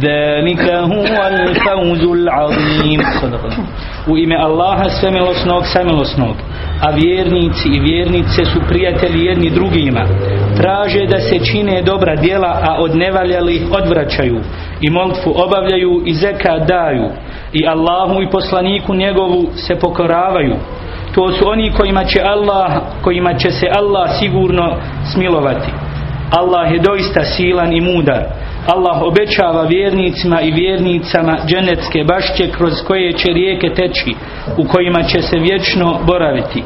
ذلك هو الفوز العظيم صدق الله u ime Allaha samilosnog samilosnog a vjernici i vjernice su prijatelji jedni drugima traže da se čine dobra djela a od nevaljalih odvraćaju i molitvu obavljaju i zeka daju i Allahu i poslaniku njegovu se pokoravaju to su oni kojima će Allah kojima će se Allah sigurno smilovati Allah je doista silan i mudar Allah obećava vjernicima i vjernicama dženecke bašće kroz koje će rijeke teći u kojima će se vječno boraviti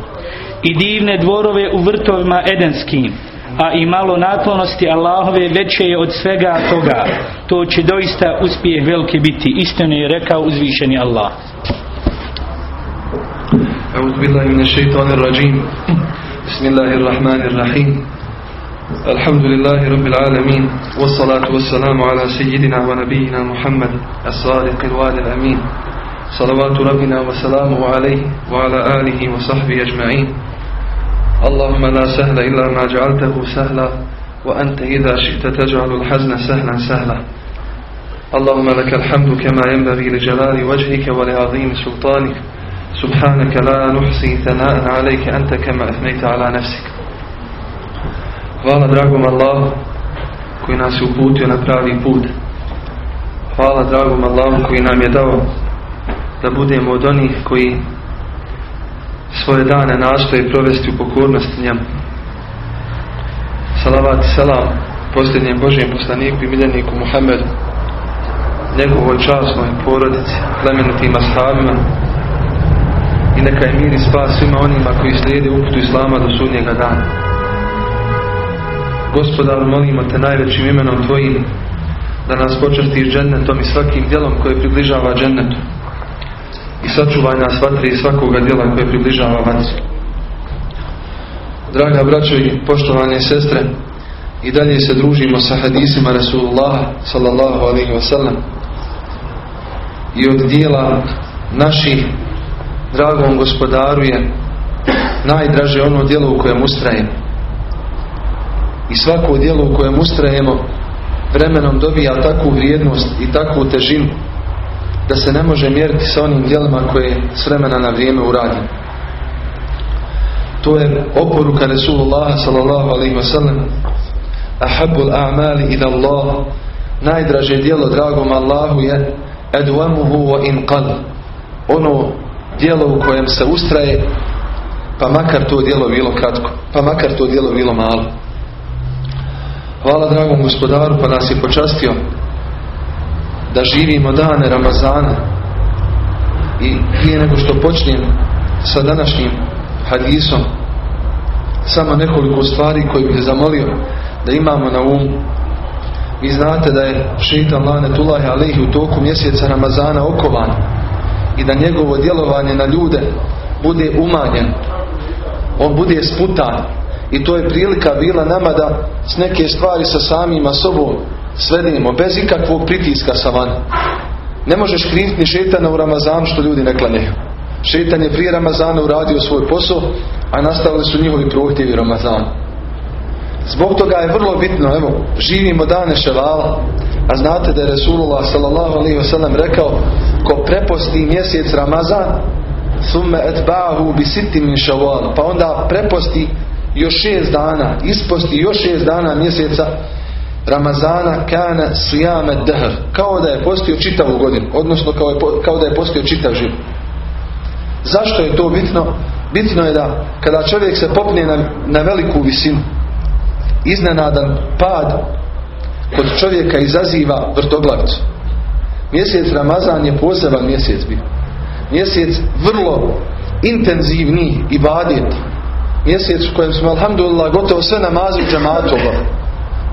i divne dvorove u vrtovima edenskim a i malo naklonosti Allahove veće je od svega toga to će doista uspjeh veliki biti istino je rekao uzvišeni Allah أعوذ بالله من الشيطان الرجيم بسم الله الرحمن الرحيم الحمد لله رب العالمين والصلاة والسلام على سيدنا ونبينا محمد الصادق الوعد الأمين. صلوات ربنا وسلامه عليه وعلى آله وصحبه أجمعين. اللهم لا سهل إلا ما جعلته سهلا وأنت إذا شئت تجعل الحزن سهلا سهلا. اللهم لك الحمد كما ينبغي لجلال وجهك ولعظيم سلطانك. سبحانك لا نحصي ثناء عليك أنت كما أثنيت على نفسك. Hvala dragom Allahu koji nas je uputio na pravi put. Hvala dragom Allahu koji nam je dao da budemo od onih koji svoje dane nastoje provesti u pokornosti njemu. Salavat i salam posljednjem Božijem poslaniku i miljeniku Muhammedu, njegovoj časnoj porodici, plemenitim ashabima i neka je mir i spas svima onima koji slijede uputu Islama do sudnjega dana. Gospodaru, molimo te najvećim imenom Tvojim da nas počastiš džennetom i svakim djelom koje približava džennetu. I sačuvaj nas vatri i svakoga djela koje približava vatri. Draga braćo i poštovane sestre, i dalje se družimo sa hadisima Rasulullah sallallahu alaihi wasallam i od dijela naših dragom gospodaru je najdraže ono djelo u kojem ustrajemo. I svako djelo u kojem ustrajemo vremenom dobija takvu vrijednost i takvu težinu da se ne može mjeriti sa onim djelima koje s vremena na vrijeme uradimo. To je oporuka Resulullah sallallahu alaihi wasallam ahabbul a'mali ila Allah. Najdraže djelo dragom Allahu je edwamuhu wa in qad. Ono djelo u kojem se ustraje pa makar to djelo bilo kratko pa makar to djelo bilo malo hvala dragom gospodaru pa nas je počastio da živimo dane Ramazana. I prije nego što počnem sa današnjim hadisom samo nekoliko stvari koje bih zamolio da imamo na umu. Vi znate da je šeitan lanetullahi alaihi u toku mjeseca Ramazana okovan i da njegovo djelovanje na ljude bude umanjen. On bude sputan i to je prilika bila nama da s neke stvari sa samima sobom svedemo bez ikakvog pritiska sa van ne možeš kriviti ni šetana u Ramazanu što ljudi ne klanjaju. Šetan je prije Ramazana uradio svoj posao a nastavili su njihovi prohtjevi Ramazanu. Zbog toga je vrlo bitno, evo, živimo dane ševala, a znate da je Resulullah wasallam rekao, ko preposti mjesec Ramazan, summe etba'ahu bi siti min ševal, pa onda preposti još šest dana, isposti još šest dana mjeseca Ramazana kana sijame dahr, kao da je postio čitavu godinu, odnosno kao, je, kao da je postio čitav život. Zašto je to bitno? Bitno je da kada čovjek se popne na, na veliku visinu, iznenadan pad kod čovjeka izaziva vrtoglavicu. Mjesec Ramazan je poseban mjesec bio. mjesec vrlo intenzivni ibadet, mjesec u kojem smo, alhamdulillah, gotovo sve namaze u džematu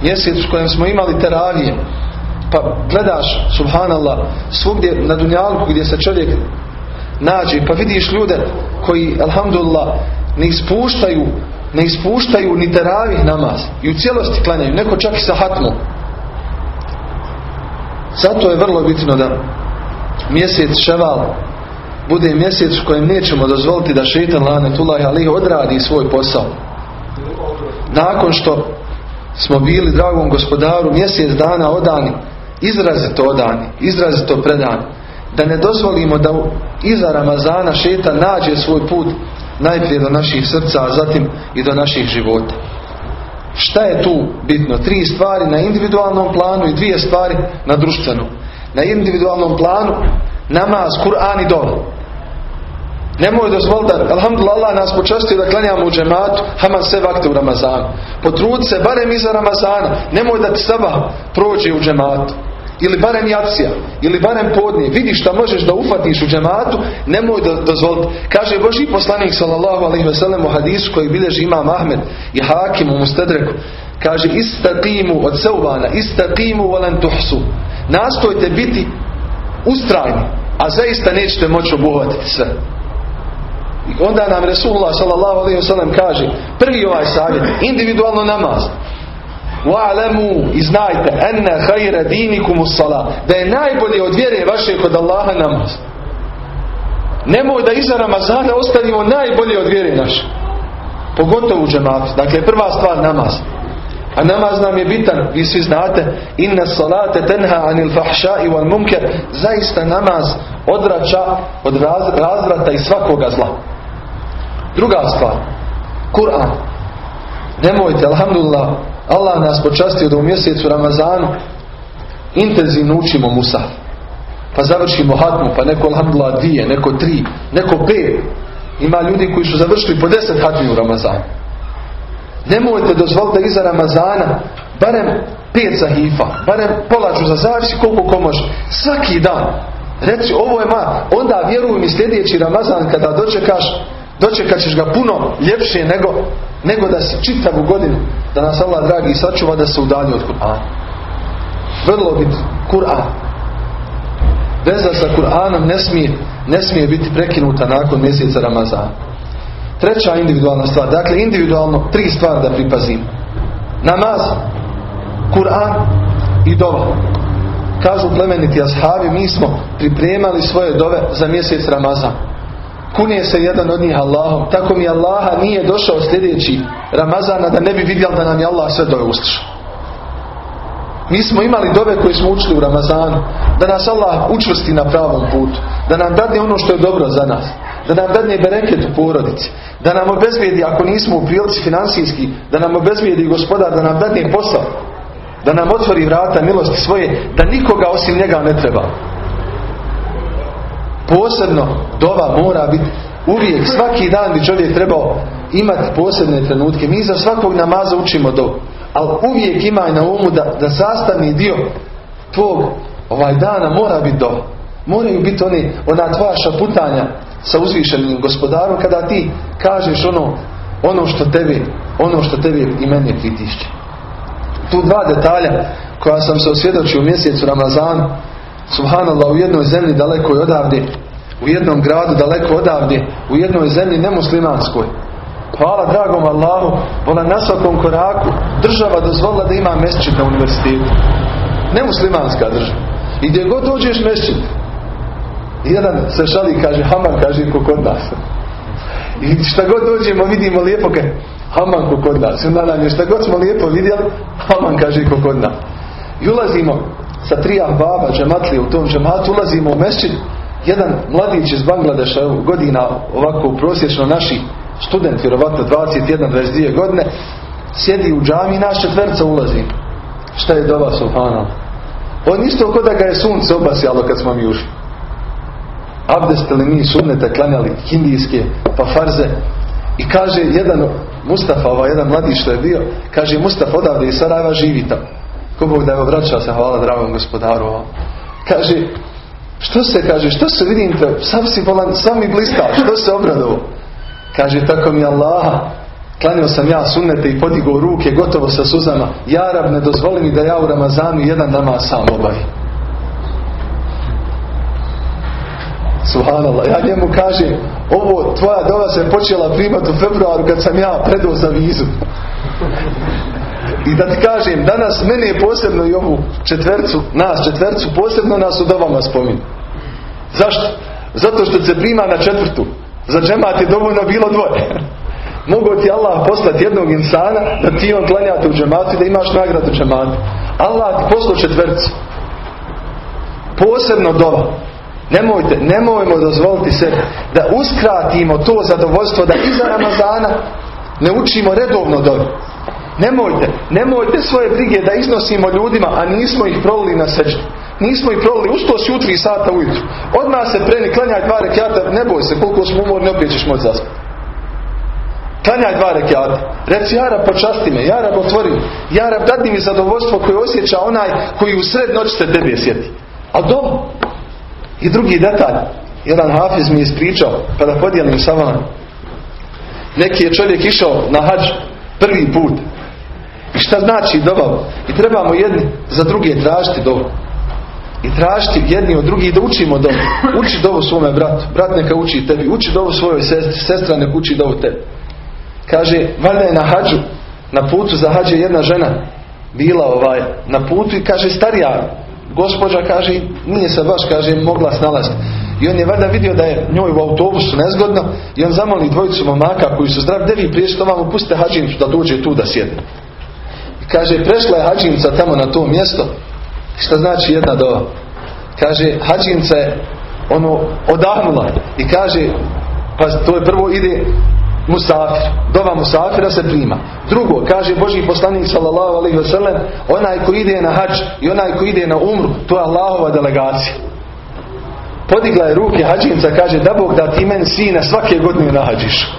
mjesec u kojem smo imali teravije, pa gledaš, subhanallah, svugdje na dunjalku gdje se čovjek nađe, pa vidiš ljude koji, alhamdulillah, ne ispuštaju ne ispuštaju ni teravih namaz i u cijelosti klanjaju, neko čak i sa hatmom. Zato je vrlo bitno da mjesec ševal bude mjesec u kojem nećemo dozvoliti da šeitan lanetullah ali odradi svoj posao. Nakon što smo bili dragom gospodaru mjesec dana odani, izrazito odani, izrazito predani, da ne dozvolimo da iza Ramazana šeitan nađe svoj put najprije do naših srca, a zatim i do naših života. Šta je tu bitno? Tri stvari na individualnom planu i dvije stvari na društvenom. Na individualnom planu namaz, Kur'an i dom. Nemoj dozvoliti alhamdulillah, Allah nas počastio da klanjamo u džematu, haman sve vakte u Ramazanu. Potrudi se, barem iza Ramazana, nemoj da ti saba prođe u džematu ili barem jacija, ili barem podnije, vidi šta možeš da ufatiš u džematu, nemoj da dozvoliti. Kaže Boži poslanik sallallahu alaihi ve sellem u hadisu koji bilježi imam Ahmed i Hakim u Mustedreku, kaže istaqimu od seubana, istaqimu volen tuhsu. Nastojte biti ustrajni, a zaista nećete moći obuhvatiti sve. Onda nam Resulullah sallallahu alaihi ve sellem kaže, prvi ovaj savjet, individualno namaz. Wa'lamu i znajte enne hajra dinikum sala da je najbolje od vjere vaše kod Allaha namaz. Nemoj da iza Ramazana ostavimo najbolje od vjere naše. Pogotovo u džematu. Dakle, prva stvar namaz. A namaz nam je bitan, vi svi znate, inna salate tenha anil fahša i wal munker, zaista namaz odrača od razvrata i svakoga zla. Druga stvar, Kur'an. Nemojte, alhamdulillah, Allah nas počastio da u mjesecu Ramazanu intenzivno učimo Musa. Pa završimo hatmu, pa neko alhamdulillah dvije, neko tri, neko pet. Ima ljudi koji su završili po deset hatmi u Ramazanu. Nemojte dozvoliti iza Ramazana barem pet zahifa, barem polađu za zavisi koliko ko može. Svaki dan. Reci ovo je ma, onda vjeruj mi sljedeći Ramazan kada dočekaš, dočekat ćeš ga puno ljepše nego, nego da si čitavu godinu da nas Allah dragi sačuva da se udalji od Kur'ana. Vrlo bit Kur'an. Veza sa Kur'anom ne smije, ne smije biti prekinuta nakon mjeseca Ramazana. Treća individualna stvar. Dakle, individualno tri stvari da pripazim. Namaz, Kur'an i dova. Kažu plemeniti ashabi, mi smo pripremali svoje dove za mjesec Ramazan. Kunije se jedan od njih Allahom. Tako mi Allaha nije došao sljedeći Ramazana da ne bi vidjel da nam je Allah sve dove uslišao. Mi smo imali dove koje smo učili u Ramazanu. Da nas Allah učvrsti na pravom putu. Da nam dadne ono što je dobro za nas. Da nam dadne bereket u porodici. Da nam obezvijedi ako nismo u prilici financijski. Da nam obezvijedi gospodar. Da nam dadne posao. Da nam otvori vrata milosti svoje. Da nikoga osim njega ne treba posebno dova mora biti uvijek, svaki dan bi čovjek trebao imati posebne trenutke. Mi za svakog namaza učimo do, ali uvijek imaj na umu da, da sastavni dio tvog ovaj dana mora biti do. Moraju biti oni, ona tvoja šaputanja sa uzvišenim gospodarom kada ti kažeš ono, ono što tebi, ono što tebi i meni pritišće. Tu dva detalja koja sam se osvjedočio u mjesecu Ramazanu subhanallah u jednoj zemlji daleko odavde u jednom gradu daleko odavde u jednoj zemlji nemuslimanskoj. Hvala dragom Allahu ona na svakom koraku država dozvolila da ima mesčit na univerzitetu. Nemuslimanska država. I gdje god dođeš mesčit jedan se šali kaže Haman kaže ko kod nas? I šta god dođemo vidimo lijepo kaj Haman ko kod nas? I onda nam je šta god smo lijepo vidjeli Haman kaže ko kod nas? I ulazimo sa tri ahbaba džematlije u tom džematu ulazimo u mesčin jedan mladić iz Bangladeša godina ovako prosječno naši student vjerovatno 21-22 godine sjedi u džami i naš četverca ulazi. Šta je dova subhanallah? On isto kod da ga je sunce obasjalo kad smo mi ušli. Abdestili mi sunnete klanjali hindijske pa farze? I kaže jedan Mustafa, ovaj jedan mladić što je bio kaže Mustafa odavde iz Sarajeva živi tamo Ko Bog da je vraća se, hvala dragom gospodaru. Kaže, Što se kaže, što se vidim te, sam si bolan, sam mi blista, što se obradovo? Kaže, tako mi Allaha, klanio sam ja sunnete i podigao ruke gotovo sa suzama. Jarab, ne dozvoli mi da ja u Ramazanu jedan namaz sam obavim. Subhanallah, ja njemu kažem, ovo tvoja dova se počela primati u februaru kad sam ja predao za vizu. I da ti kažem, danas mene je posebno i ovu četvercu, nas četvercu, posebno nas u dovama spominju. Zašto? Zato što se prima na četvrtu. Za džemat je dovoljno bilo dvoje. Mogu ti Allah poslati jednog insana da ti on klanjate u džematu da imaš nagradu džematu. Allah ti poslao četvrcu. Posebno dova. Nemojte, nemojmo dozvoliti se da uskratimo to zadovoljstvo da iza Ramazana ne učimo redovno dobro. Nemojte, nemojte svoje brige da iznosimo ljudima, a nismo ih prolili na seđu. Nismo ih prolili, usto si u tri sata ujutru. Odmah se preni, klanjaj dva rekiata, ne boj se, koliko smo umorni, opet ćeš moći zaspati. Klanjaj dva rekiata. Reci, Jarab, počasti me, Jarab, otvori me. Jarab, mi zadovoljstvo koje osjeća onaj koji u sred noći se tebe sjeti. A dobro. I drugi detalj. Jedan hafiz mi je ispričao, pa da podijelim sa vama. Neki je čovjek išao na hađ prvi put. I šta znači dobav? I trebamo jedni za druge tražiti dobu. I tražiti jedni od drugih da učimo dobu. Uči dobu svome bratu. Brat neka uči tebi. Uči dobu svojoj sestri. Sestra neka uči dobu tebi. Kaže, valjda je na hađu. Na putu za hađe jedna žena bila ovaj na putu i kaže starija gospođa kaže nije se baš kaže mogla snalaziti i on je valjda vidio da je njoj u autobusu nezgodno i on zamoli dvojicu momaka koji su zdravi, devi prije što vam pustite da dođe tu da sjedne. Kaže, prešla je hađinica tamo na to mjesto. Šta znači jedna dova? Kaže, hađinica je ono odahnula i kaže, pa to je prvo ide musafir. Dova musafira se prima. Drugo, kaže Boži poslanik sallallahu alaihi wa sallam, onaj ko ide na hađ i onaj ko ide na umru, to je Allahova delegacija. Podigla je ruke hađinca, kaže da Bog da ti meni sina svake godine nahađiš.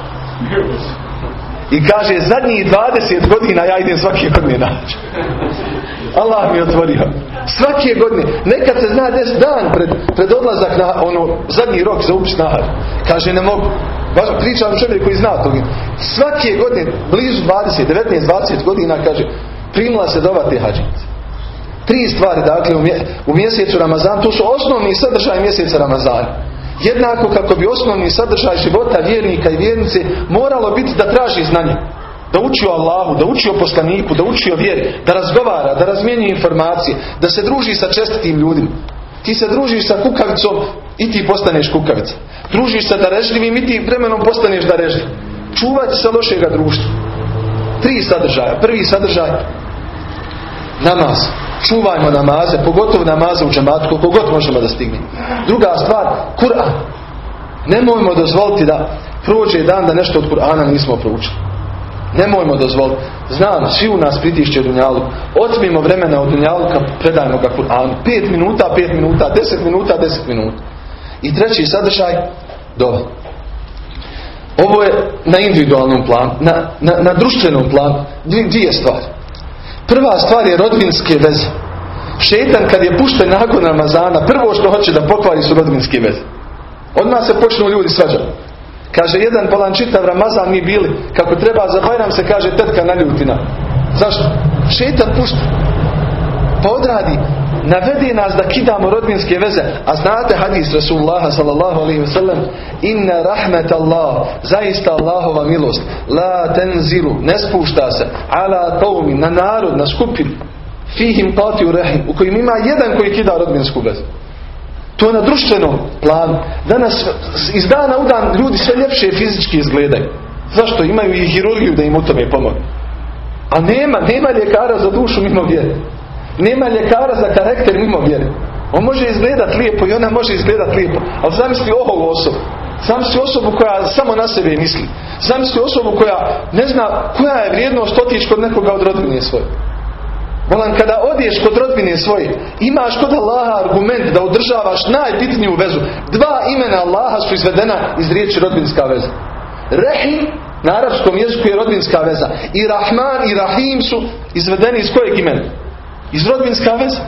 I kaže zadnjih 20 godina ja idem svake godine nahađ. Allah mi otvorio. Svake godine. Nekad se zna des dan pred, pred odlazak na ono zadnji rok za upis nahađ. Kaže ne mogu. Baš pričam čovjek koji zna toga. Svake godine, blizu 20, 19, 20 godina, kaže, primila se dova te hađince. Tri stvari, dakle, u mjesecu Ramazan, to su osnovni sadržaj mjeseca Ramazana. Jednako kako bi osnovni sadržaj života vjernika i vjernice moralo biti da traži znanje. Da uči o Allahu, da uči o poslaniku, da uči o vjeri, da razgovara, da razmjenjuje informacije, da se druži sa čestitim ljudima. Ti se družiš sa kukavicom i ti postaneš kukavica. Družiš sa darežljivim i ti vremenom postaneš darežljiv. Čuvati se lošega društva. Tri sadržaja. Prvi sadržaj namaz. Čuvajmo namaze, pogotovo namaze u džematu, koliko god možemo da stignemo. Druga stvar, Kur'an. Nemojmo dozvoliti da prođe dan da nešto od Kur'ana nismo proučili. Nemojmo dozvoliti. Znam, svi u nas pritišće Dunjalu. Otmimo vremena od Dunjaluka, predajmo ga Kur'anu. Pet minuta, pet minuta, deset minuta, deset minuta. I treći sadržaj, dova. Ovo je na individualnom planu, na, na, na društvenom planu. Dvije stvari. Prva stvar je rodbinske veze. Šetan kad je pušten nakon Ramazana, prvo što hoće da pokvari su rodbinske veze. Odmah se počnu ljudi svađati. Kaže jedan bolan čitav Ramazan mi bili. Kako treba za Bajram se kaže tetka naljutina. Zašto? Šetan pušta. Pa odradi. Navede nas da kidamo rodbinske veze. A znate hadis Rasulullaha sallallahu alaihi wasallam Inna rahmet Allah Zaista Allahova milost La tenzilu Ne spušta se Ala qawmi Na narod, na skupinu Fihim qati rahim U kojim ima jedan koji kida rodbinsku vezu to je na društvenom planu. Danas iz dana u dan ljudi sve ljepše fizički izgledaju. Zašto? Imaju i hirurgiju da im u tome pomogu. A nema, nema ljekara za dušu mimo vjere. Nema ljekara za karakter mimo vjere. On može izgledati lijepo i ona može izgledati lijepo. Ali zamisli ovu osobu. Zamisli osobu koja samo na sebe misli. Zamisli osobu koja ne zna koja je vrijednost otići kod nekoga od rodbine svoje. Volan, kada odiješ kod rodbine svoje, imaš kod Allaha argument da održavaš najbitniju vezu. Dva imena Allaha su izvedena iz riječi rodbinska veza. Rahim na arapskom jeziku je rodbinska veza. I Rahman i Rahim su izvedeni iz kojeg imena? Iz rodbinska veza.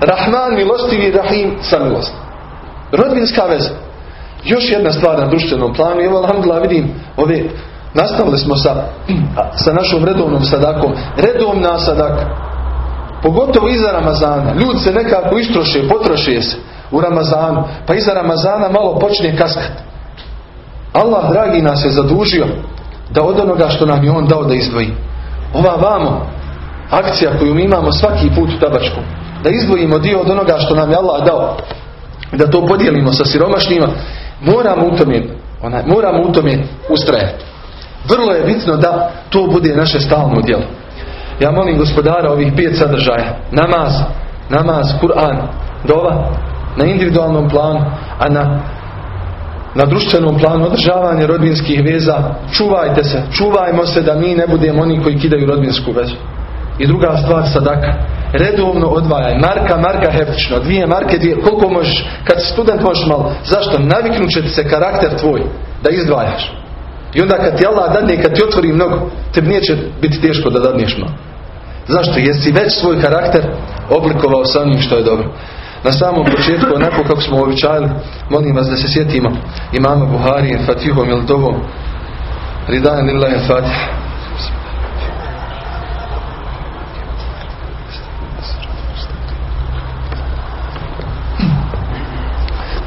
Rahman milostivi Rahim samilost. Rodbinska veza. Još jedna stvar na društvenom planu. Evo, alhamdulillah, vidim ove Nastavili smo sa, sa našom redovnom sadakom. Redovna sadaka. Pogotovo iza Ramazana. Ljudi se nekako istroše, potroše se u Ramazanu. Pa iza Ramazana malo počne kaskat. Allah, dragi, nas je zadužio da od onoga što nam je On dao da izdvoji. Ova vamo akcija koju mi imamo svaki put u tabačku. Da izdvojimo dio od onoga što nam je Allah dao. Da to podijelimo sa siromašnjima. Moramo u tome, onaj, moramo u tome ustrajati. Vrlo je bitno da to bude naše stalno djelo. Ja molim gospodara ovih pet sadržaja. Namaz, namaz, Kur'an, dova, na individualnom planu, a na, na društvenom planu održavanje rodbinskih veza. Čuvajte se, čuvajmo se da mi ne budemo oni koji kidaju rodbinsku vezu. I druga stvar, sadaka. Redovno odvajaj. Marka, marka heftično. Dvije marke, dvije. Koliko možeš? Kad student možeš malo. Zašto? Naviknut će se karakter tvoj da izdvajaš. I onda kad ti Allah dadne, kad ti otvori mnogo, tebi neće biti teško da dadneš malo. Zašto? Jesi već svoj karakter oblikovao sa onim što je dobro. Na samom početku, onako kako smo običajili, molim vas da se sjetimo imama Buharije, Fatihom ili Dovom, Ridajan lillahi Fatih.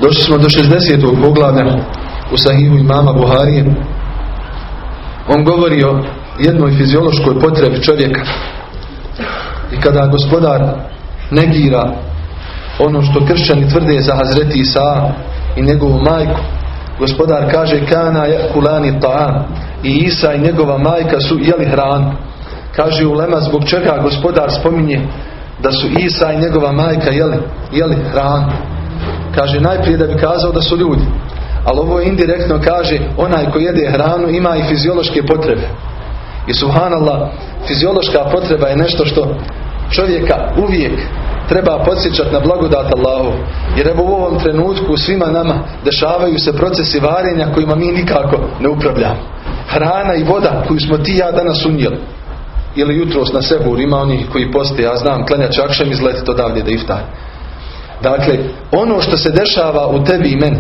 Došli smo do 60. poglavlja u sahihu imama Buharije on govori o jednoj fiziološkoj potrebi čovjeka. I kada gospodar negira ono što kršćani tvrde za Hazreti Isa i njegovu majku, gospodar kaže kana kulani ta'am i Isa i njegova majka su jeli hranu. Kaže ulema zbog čega gospodar spominje da su Isa i njegova majka jeli, jeli hranu. Kaže najprije da bi kazao da su ljudi. Ali ovo indirektno kaže onaj ko jede hranu ima i fiziološke potrebe. I subhanallah, fiziološka potreba je nešto što čovjeka uvijek treba podsjećati na blagodat Allahu. Jer evo u ovom trenutku svima nama dešavaju se procesi varenja kojima mi nikako ne upravljamo. Hrana i voda koju smo ti ja danas unijeli. Ili jutros na sebur ima onih koji poste, ja znam, klanja čakšem izletiti odavdje da iftar. Dakle, ono što se dešava u tebi i meni,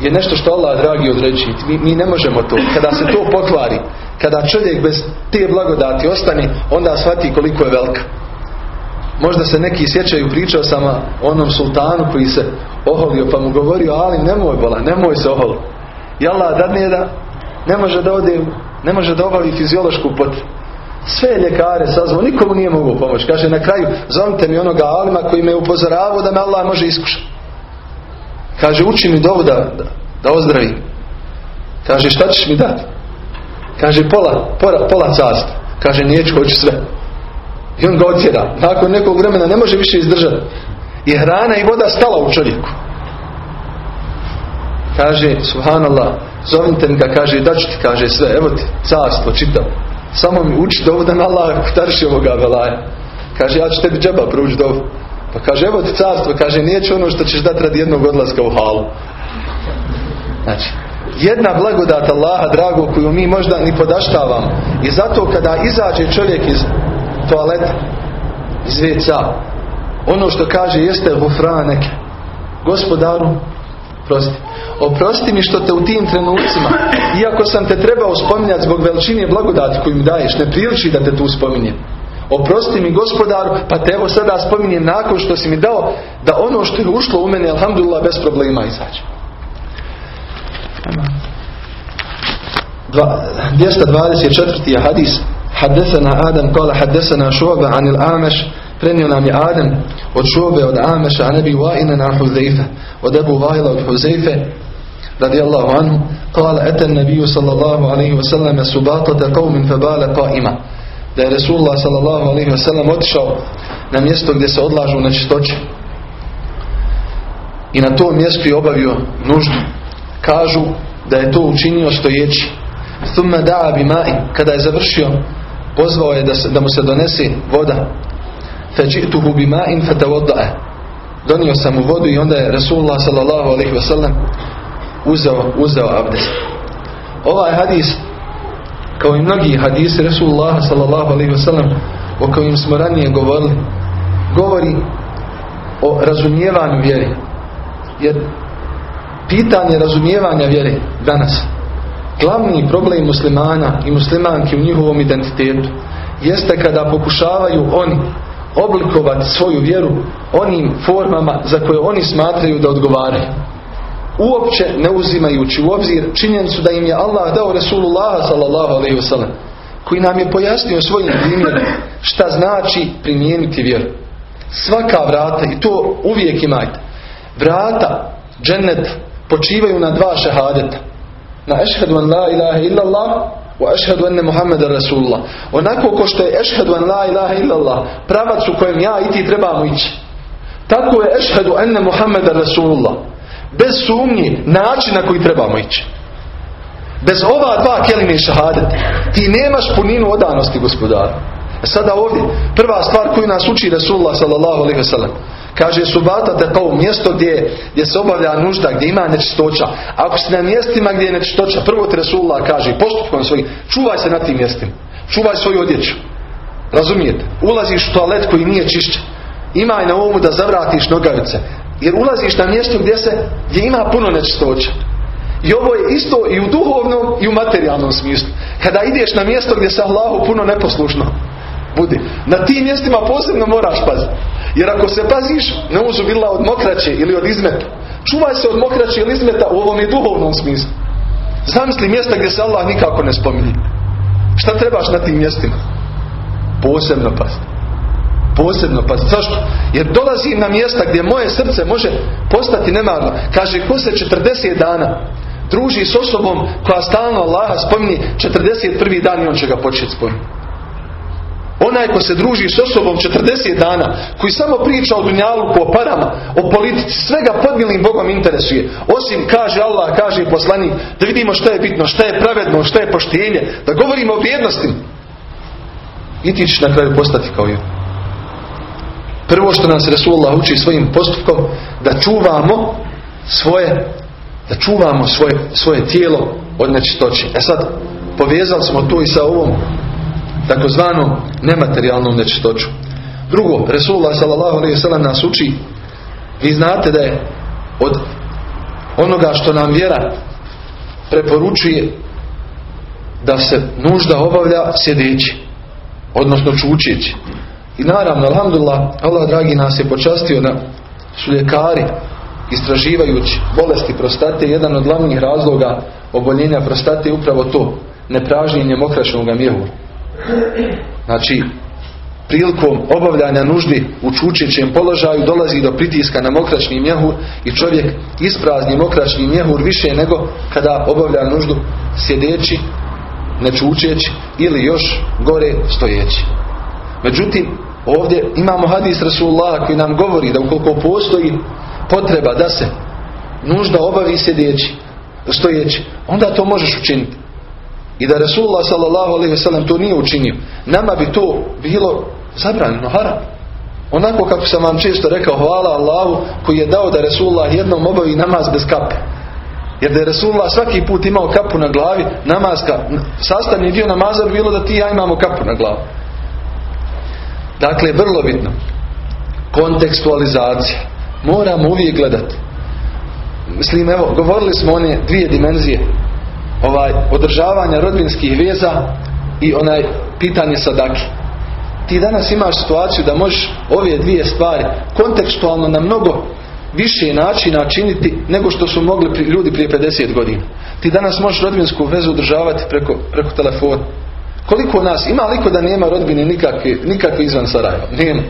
je nešto što Allah dragi odreći. Mi, mi ne možemo to. Kada se to pokvari, kada čovjek bez te blagodati ostane, onda shvati koliko je velika. Možda se neki sjećaju, pričao sam onom sultanu koji se oholio, pa mu govorio, ali nemoj bola, nemoj se ohol. I dadne da ne može da ode, ne može da obavi fiziološku potrebu. Sve ljekare sazvao, nikomu nije mogu pomoći. Kaže na kraju, zovite mi onoga alima koji me upozoravao da me Allah može iskušati. Kaže, uči mi dovu da, da, da ozdravi. Kaže, šta ćeš mi dati? Kaže, pola, pola, pola carstva. Kaže, neću, hoću sve. I on ga otjera. Nakon nekog vremena ne može više izdržati. I hrana i voda stala u čovjeku. Kaže, subhanallah, zovite mi ga, kaže, da ću ti, kaže, sve, evo ti, carstvo, čitam. Samo mi uči dovu da me Allah kutarši ovoga velaja. Kaže, ja ću tebi džaba prući dovu. Pa kaže, evo ti carstvo, kaže, neće ono što ćeš dati radi jednog odlaska u halu. Znači, jedna blagodat Allaha, drago, koju mi možda ni podaštavamo. I zato kada izađe čovjek iz toaleta, iz veca, ono što kaže jeste gufranek, gospodaru, prosti. Oprosti mi što te u tim trenucima, iako sam te trebao spominjati zbog veličine blagodati koju mi daješ, ne priliči da te tu spominjem. Oprosti mi gospodaru, pa te evo sada spominjem nakon što si mi dao da ono što je ušlo u mene, alhamdulillah, bez problema izađe. 224. hadis Haddesana Adam kala haddesana šoba anil Ameš prenio nam je Adam od šobe od Ameša a nebi Vajina na Huzeife od Ebu Vajla od Huzeife radijallahu anhu kala eten nebiju sallallahu alaihi wasallam subatata qavmin febale qaima. Da je Resulullah sallallahu alaihi wasallam otišao na mjesto gdje se odlažu nečistoće. I na tom mjestu je obavio nuždu. Kažu da je to učinio stojeći. Thumma da'a bima'in kada je završio pozvao je da, da mu se donese voda faji'tuhu bima'in fatawadda'a donio sam mu vodu i onda je Resulullah sallallahu alaihi wasallam uzeo, uzeo abdest. Ovaj hadis kao i mnogi hadisi Resulullah sallallahu alaihi wasallam o kojim smo ranije govorili govori o razumijevanju vjeri Jer pitanje razumijevanja vjere danas glavni problem muslimana i muslimanki u njihovom identitetu jeste kada pokušavaju oni oblikovati svoju vjeru onim formama za koje oni smatraju da odgovaraju. Uopće ne uzimajući u obzir činjenicu da im je Allah dao Resulullah sallallahu koji nam je pojasnio svojim primjerom šta znači primijeniti vjeru. Svaka vrata, i to uvijek imajte, vrata džennet počivaju na dva šehadeta. Na ešhedu an la ilaha illallah wa ešhedu enne Muhammeda Rasulullah. Onako ko što je ešhedu an la ilaha illallah pravac u kojem ja i ti trebamo ići. Tako je ešhedu enne Muhammeda Rasulullah. Bez sumnji način na koji trebamo ići. Bez ova dva kelime šahadet ti nemaš puninu odanosti gospodaru. E sada ovdje, prva stvar koju nas uči Rasulullah sallallahu alaihi wasallam Kaže subata te kao mjesto gdje, gdje se obavlja nužda, gdje ima nečistoća. Ako si na mjestima gdje je nečistoća, prvo te Resulullah kaže postupkom svojim, čuvaj se na tim mjestima. Čuvaj svoju odjeću. Razumijete? Ulaziš u toalet koji nije čišćen. Imaj na umu da zavratiš nogavice. Jer ulaziš na mjesto gdje se gdje ima puno nečistoća. I ovo je isto i u duhovnom i u materijalnom smislu. Kada ideš na mjesto gdje se Allahu puno neposlušno budi. Na tim mjestima posebno moraš paziti. Jer ako se paziš, ne uzu bila od mokraće ili od izmeta. Čuvaj se od mokraće ili izmeta u ovom duhovnom smislu. Zamisli mjesta gdje se Allah nikako ne spominje. Šta trebaš na tim mjestima? Posebno paziti. Posebno paziti. Zašto? Jer dolazim na mjesta gdje moje srce može postati nemarno. Kaže, ko se 40 dana druži s osobom koja stalno Allaha spominje 41. dan i on će ga početi spominjati. Onaj ko se druži s osobom 40 dana, koji samo priča o dunjaluku, o parama, o politici, svega podmilnim Bogom interesuje. Osim, kaže Allah, kaže i poslanik, da vidimo što je bitno, što je pravedno, što je poštijenje, da govorimo o vrijednostima. I ti ćeš na kraju postati kao je. Prvo što nas Resulullah uči svojim postupkom, da čuvamo svoje, da čuvamo svoje, svoje tijelo od nečistoći. E sad, povezali smo to i sa ovom takozvanom nematerijalnom nečistoću. Drugo, Resulullah s.a.v. nas uči, vi znate da je od onoga što nam vjera preporučuje da se nužda obavlja sjedeći, odnosno čučeći. I naravno, alhamdulillah, Allah dragi nas je počastio da su ljekari istraživajući bolesti prostate, jedan od glavnih razloga oboljenja prostate je upravo to, nepražnjenje mokračnog mjehura. Znači, prilikom obavljanja nuždi u čučećem položaju dolazi do pritiska na mokračni mjehur i čovjek isprazni mokračni mjehur više nego kada obavlja nuždu sjedeći, ne čučeći ili još gore stojeći. Međutim, ovdje imamo hadis Rasulullah koji nam govori da ukoliko postoji potreba da se nužda obavi sjedeći, stojeći, onda to možeš učiniti i da Resulullah s.a.v. to nije učinio, nama bi to bilo zabranjeno, haram. Onako kako sam vam često rekao, hvala Allahu koji je dao da Resulullah jednom obavi namaz bez kape. Jer da je Resulullah svaki put imao kapu na glavi, namazka, sastavni dio namaza bi bilo da ti ja imamo kapu na glavi. Dakle, vrlo bitno. Kontekstualizacija. Moramo uvijek gledati. Mislim, evo, govorili smo one dvije dimenzije ovaj održavanja rodbinskih veza i onaj pitanje sadaki. Ti danas imaš situaciju da možeš ove dvije stvari kontekstualno na mnogo više načina činiti nego što su mogli ljudi prije 50 godina. Ti danas možeš rodbinsku vezu održavati preko, preko telefona. Koliko nas, ima liko da nema rodbine nikakve, nikakve izvan Sarajeva? Nema.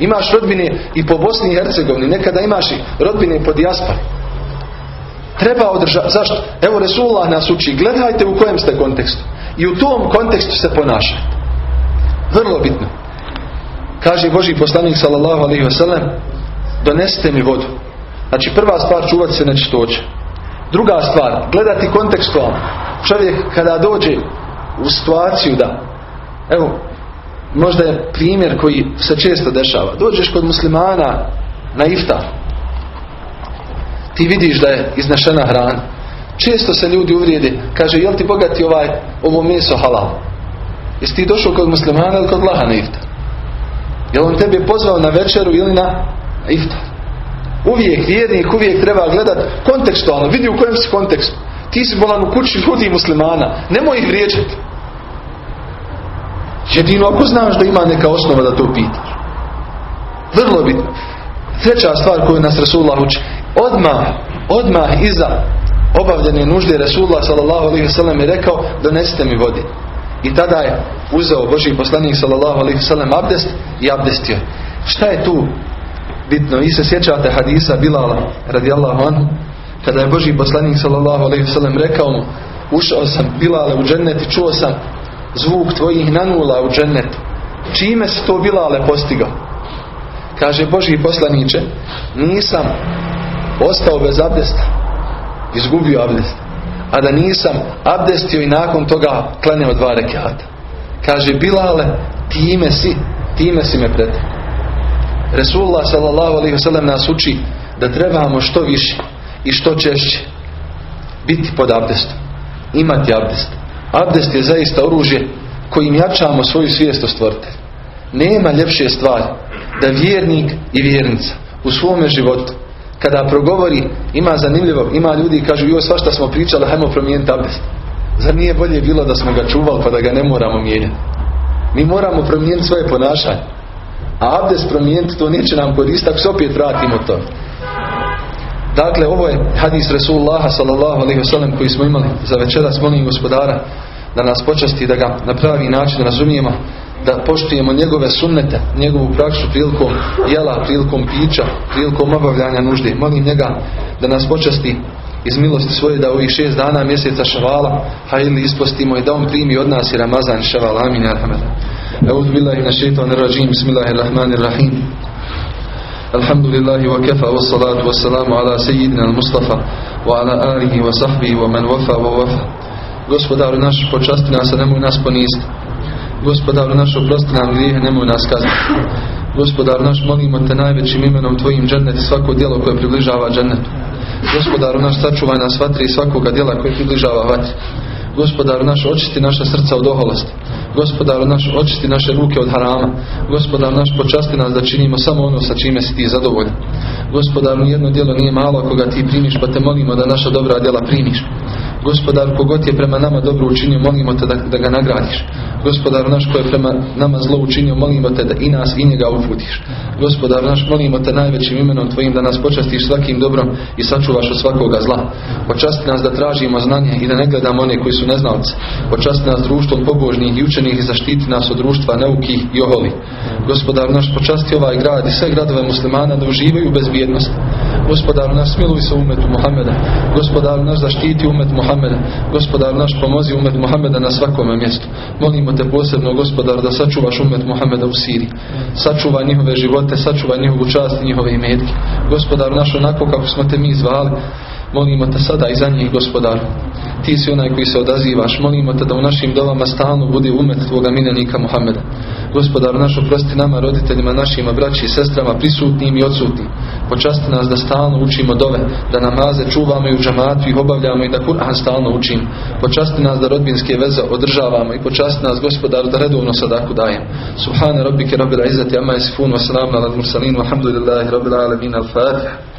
Imaš rodbine i po Bosni i Hercegovini, nekada imaš i rodbine po dijaspori. Treba održati. Zašto? Evo Resulullah nas uči. Gledajte u kojem ste kontekstu. I u tom kontekstu se ponašajte. Vrlo bitno. Kaže Boži poslanik sallallahu alaihi wasallam donesite mi vodu. Znači prva stvar čuvati se nečistoće. Druga stvar, gledati kontekstualno. Čovjek kada dođe u situaciju da evo, možda je primjer koji se često dešava. Dođeš kod muslimana na iftar ti vidiš da je iznešena hrana. Često se ljudi uvrijedi, kaže, jel ti bogati ovaj, ovo meso halal? Jesi ti došao kod muslimana ili kod Laha na iftar? Jel on tebi pozvao na večeru ili na iftar? Uvijek vjernik, uvijek treba gledat kontekstualno, vidi u kojem si kontekstu. Ti si bolan u kući ljudi muslimana, nemoj ih vrijeđati. Jedino ako znaš da ima neka osnova da to pitaš. Vrlo bitno. Treća stvar koju nas Rasulullah uči. Odmah, odmah iza obavljene nužde alaihi sallam je rekao donesite mi vodi. I tada je uzeo Boži poslanik sallam abdest i abdestio. Šta je tu bitno? Vi se sjećate hadisa Bilala radijallahu anhu kada je Boži poslanik sallam rekao mu ušao sam Bilale u džennet i čuo sam zvuk tvojih nanula u džennetu. Čime se to Bilale postigao? Kaže Boži poslaniće nisam ostao bez abdesta izgubio abdest a da nisam abdestio i nakon toga klanjao dva rekata kaže Bilale time si time si me pred Resulullah sallallahu nas uči da trebamo što više i što češće biti pod abdestom imati abdest. Abdest je zaista oružje kojim jačamo svoju svijest o nema ljepše stvari da vjernik i vjernica u svome životu kada progovori ima zanimljivo, ima ljudi kažu joj svašta smo pričali, hajmo promijeniti abdest. Zar nije bolje bilo da smo ga čuvali pa da ga ne moramo mijenjati? Mi moramo promijeniti svoje ponašanje. A abdest promijeniti to neće nam koristiti ako se opet vratimo to. Dakle, ovo je hadis Resulullaha sallallahu alaihi wasallam koji smo imali za večeras. Molim gospodara da nas počasti da ga na pravi način razumijemo da poštujemo njegove sunnete, njegovu praksu prilikom jela, prilikom pića, prilikom obavljanja nužde. Molim njega da nas počasti iz milosti svoje da ovih šest dana mjeseca šavala ili ispostimo i da on primi od nas i Ramazan šavala. Amin. Eud billahi na šeitan rajim. Bismillahirrahmanirrahim. الحمد لله وكفى والصلاة والسلام على سيدنا المصطفى وعلى آله وصحبه ومن وفى ووفى Gospodaru naš počasti nas, a nemoj nas poniziti. Gospodaru naš oprosti nam grijehe, nemoj nas kazniti. Gospodaru naš molimo te najvećim imenom Tvojim džennet svako djelo koje približava džennetu. Gospodaru naš sačuvaj nas vatri svakoga djela koje približava vatri. Gospodaru naš očisti naša srca od oholosti. Gospodaru naš očisti naše ruke od harama. Gospodaru naš počasti nas da činimo samo ono sa čime si ti zadovoljan. Gospodaru jedno djelo nije malo ako ga ti primiš pa te molimo da naša dobra djela primiš. Gospodar, kogod je prema nama dobro učinio, molimo te da, da ga nagradiš. Gospodar naš koji je prema nama zlo učinio, molimo te da i nas i njega uputiš. Gospodar naš, molimo te najvećim imenom Tvojim da nas počastiš svakim dobrom i sačuvaš od svakoga zla. Počasti nas da tražimo znanje i da ne gledamo one koji su neznalci. Počasti nas društvom pobožnih i učenih i zaštiti nas od društva neukih i oholi. Gospodar naš, počasti ovaj grad i sve gradove muslimana da uživaju bezbjednost. Gospodar naš, smiluj se umetu Muhameda. Gospodar naš, zaštiti umet Muhameda. Gospodar naš, pomozi umet Muhameda na svakome mjestu. Molimo te posebno, gospodar, da sačuvaš umet Muhameda u Siriji. Sačuvaj njihove živote, sačuvaj njihovu čast i njihove imetke. Gospodar naš, onako kako smo te mi zvali, molimo te sada i za njih, gospodar. Ti si onaj koji se odazivaš. Molimo te da u našim dovama stalno bude umet Tvoga miljenika Muhameda. Gospodar naš oprosti nama, roditeljima, našima, braći i sestrama, prisutnim i odsutnim. Počasti nas da stalno učimo dove, da namaze čuvamo i u džamatu ih obavljamo i da Kur'an stalno učimo. Počasti nas da rodbinske veze održavamo i počasti nas, gospodar, da redovno sadaku dajemo. Subhane rabbike rabbil izzati amma yasifun wa salamun ala al-mursalin walhamdulillahi rabbil alamin al-fatiha.